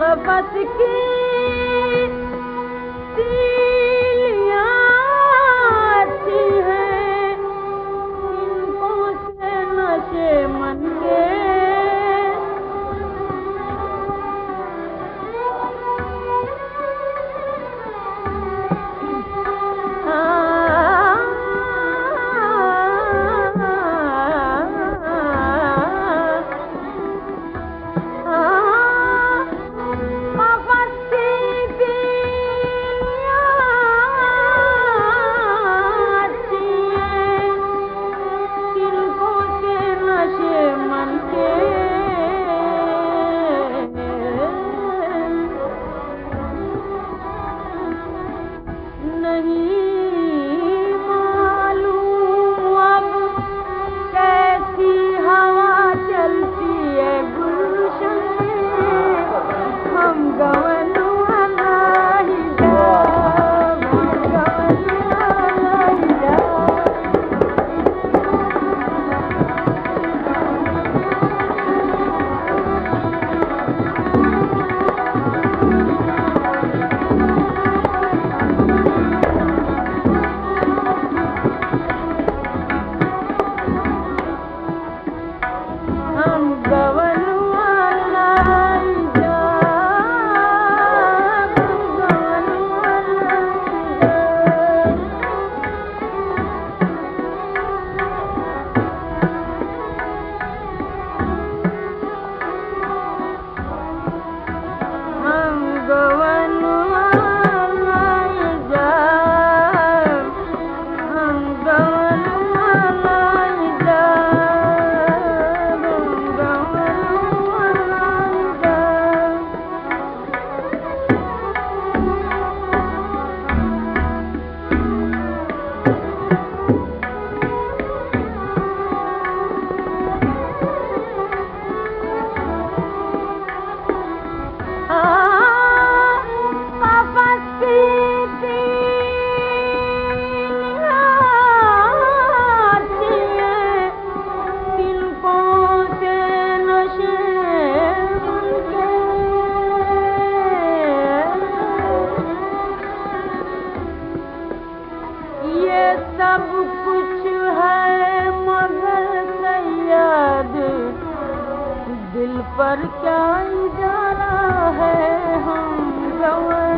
बस की सब कुछ है मगर सैयद दिल पर क्या इजारा है हम गवा